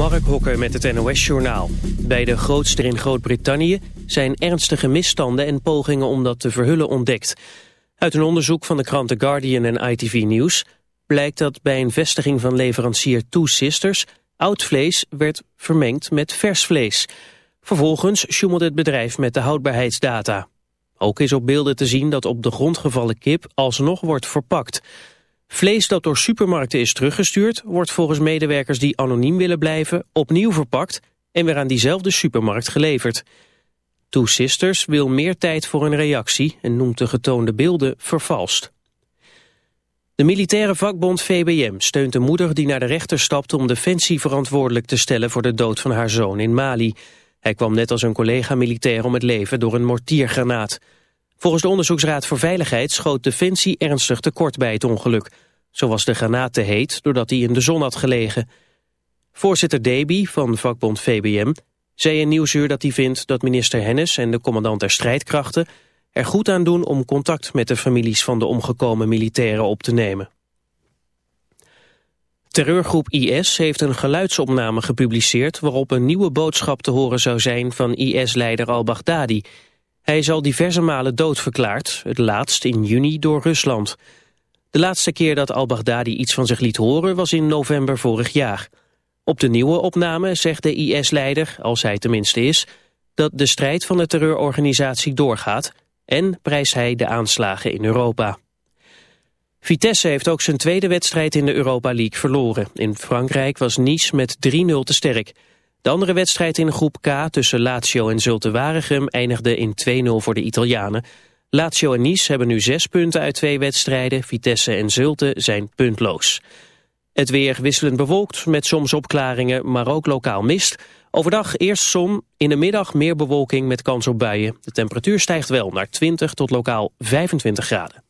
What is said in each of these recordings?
Mark Hokker met het NOS-journaal. Bij de grootste in Groot-Brittannië zijn ernstige misstanden en pogingen om dat te verhullen ontdekt. Uit een onderzoek van de kranten Guardian en ITV News blijkt dat bij een vestiging van leverancier Two Sisters oud vlees werd vermengd met vers vlees. Vervolgens sjoemelde het bedrijf met de houdbaarheidsdata. Ook is op beelden te zien dat op de grond gevallen kip alsnog wordt verpakt. Vlees dat door supermarkten is teruggestuurd... wordt volgens medewerkers die anoniem willen blijven opnieuw verpakt... en weer aan diezelfde supermarkt geleverd. Two Sisters wil meer tijd voor een reactie... en noemt de getoonde beelden vervalst. De militaire vakbond VBM steunt de moeder die naar de rechter stapte... om Defensie verantwoordelijk te stellen voor de dood van haar zoon in Mali. Hij kwam net als een collega militair om het leven door een mortiergranaat... Volgens de Onderzoeksraad voor Veiligheid schoot Defensie ernstig tekort bij het ongeluk. Zo was de granaat heet doordat hij in de zon had gelegen. Voorzitter Deby van vakbond VBM zei in Nieuwsuur dat hij vindt dat minister Hennis en de commandant der strijdkrachten er goed aan doen om contact met de families van de omgekomen militairen op te nemen. Terreurgroep IS heeft een geluidsopname gepubliceerd waarop een nieuwe boodschap te horen zou zijn van IS-leider al-Baghdadi. Hij is al diverse malen doodverklaard, het laatst in juni door Rusland. De laatste keer dat al-Baghdadi iets van zich liet horen was in november vorig jaar. Op de nieuwe opname zegt de IS-leider, als hij tenminste is... dat de strijd van de terreurorganisatie doorgaat... en prijst hij de aanslagen in Europa. Vitesse heeft ook zijn tweede wedstrijd in de Europa League verloren. In Frankrijk was Nice met 3-0 te sterk... De andere wedstrijd in groep K tussen Lazio en Zulte Waregem eindigde in 2-0 voor de Italianen. Lazio en Nice hebben nu zes punten uit twee wedstrijden. Vitesse en Zulte zijn puntloos. Het weer wisselend bewolkt met soms opklaringen, maar ook lokaal mist. Overdag eerst zon, in de middag meer bewolking met kans op buien. De temperatuur stijgt wel naar 20 tot lokaal 25 graden.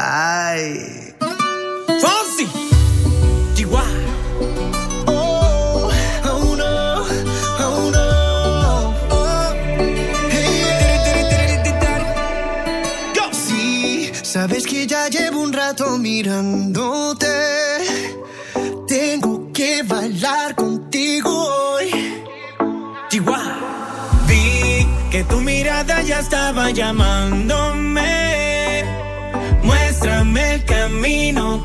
Ay. Fonsi. Chihuahua. Oh, oh no, oh no. Oh. Hey. Go. Sí, sabes que ya llevo un rato mirándote. Tengo que bailar contigo hoy. Chihuahua. Vi que tu mirada ya estaba llamándome.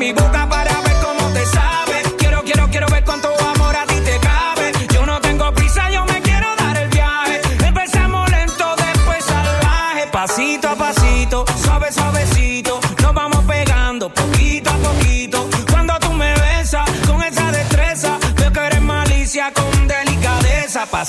me, but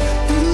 Ooh.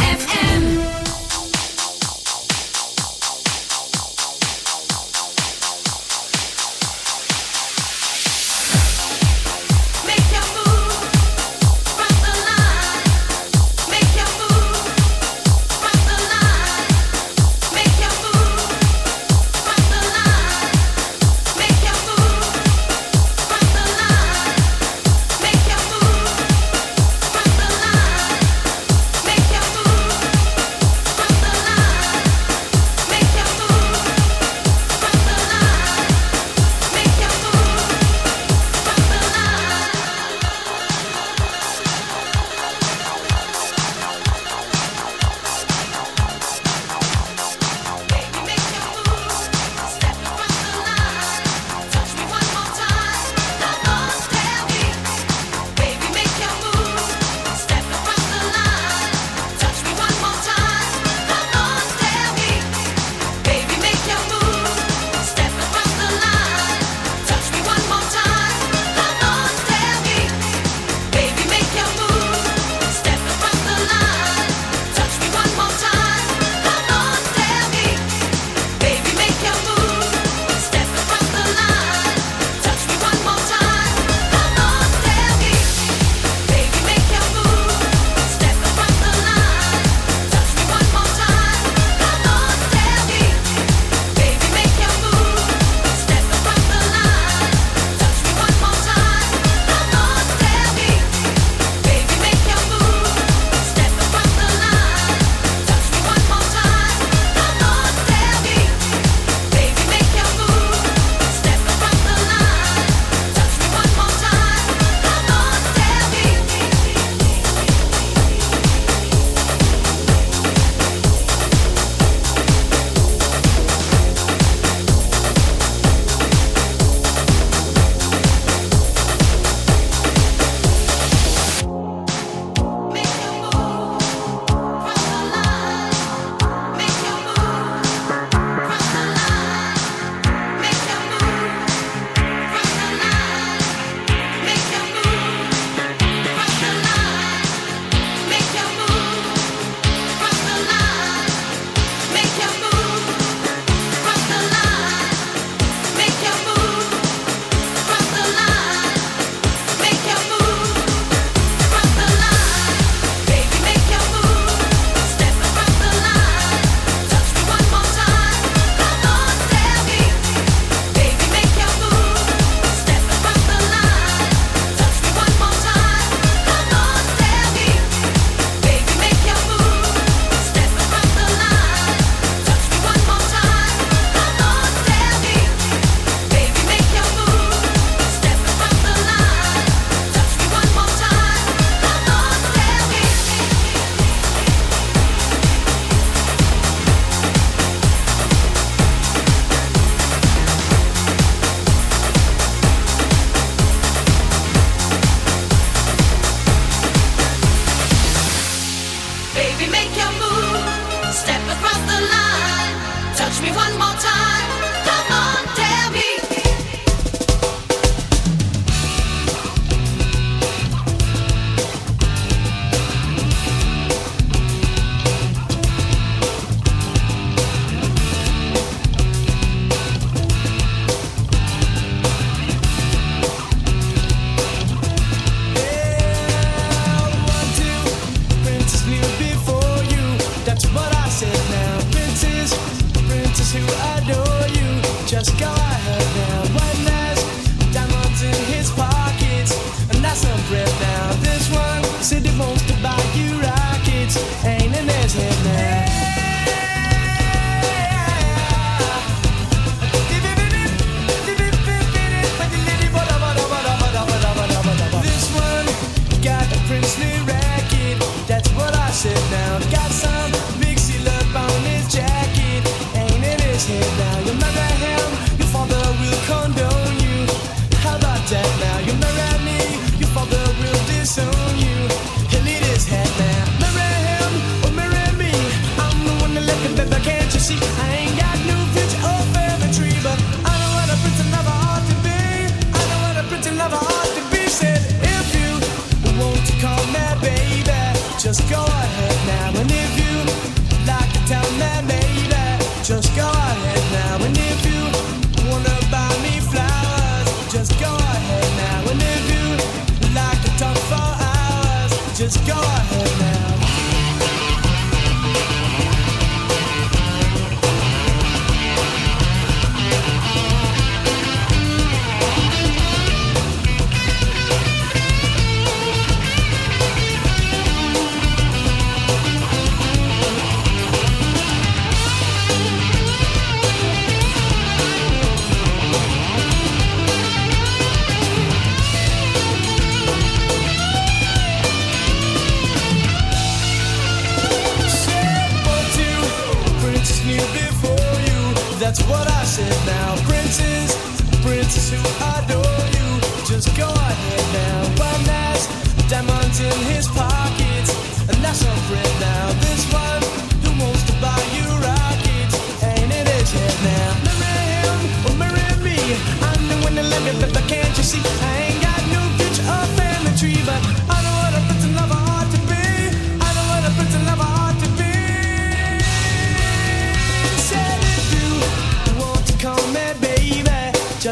difference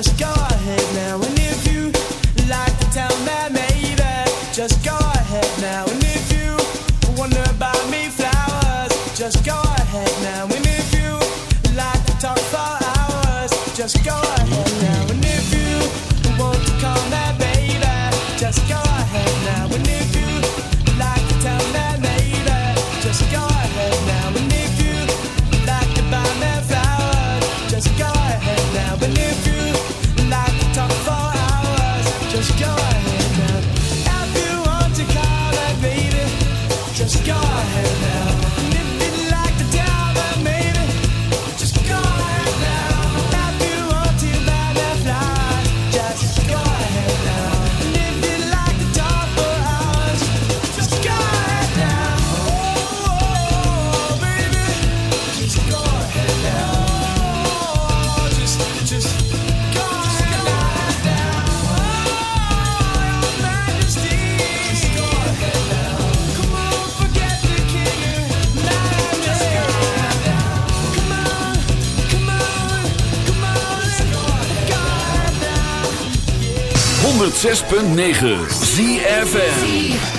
just go 106.9 ZFM.